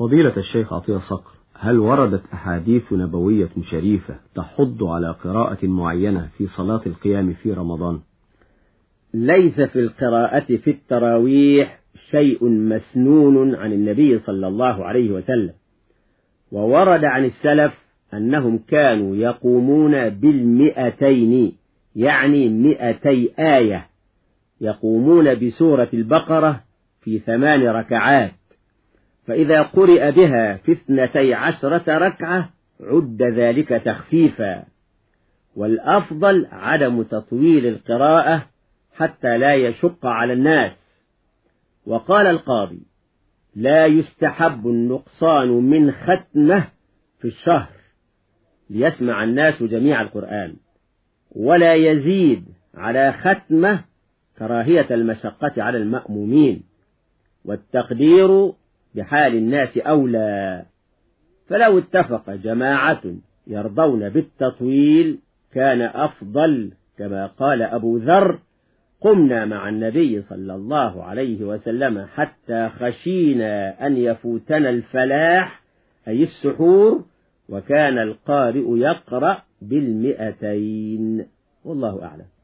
فضيلة الشيخ عطية صقر هل وردت أحاديث نبوية شريفة تحض على قراءة معينة في صلاة القيام في رمضان؟ ليس في القراءة في التراويح شيء مسنون عن النبي صلى الله عليه وسلم. وورد عن السلف أنهم كانوا يقومون بالمئتين يعني مئتي آية يقومون بسورة البقرة في ثمان ركعات. فإذا قرئ بها في اثنتي عشرة ركعة عد ذلك تخفيفا. والأفضل عدم تطويل القراءة حتى لا يشق على الناس. وقال القاضي لا يستحب النقصان من ختمة في الشهر. ليسمع الناس جميع القرآن. ولا يزيد على ختمة كراهية المشقة على المأمومين. والتقدير بحال الناس أولى. فلو اتفق جماعة يرضون بالتطويل كان أفضل كما قال أبو ذر قمنا مع النبي صلى الله عليه وسلم حتى خشينا أن يفوتنا الفلاح أي السحور وكان القارئ يقرأ بالمئتين. والله أعلم.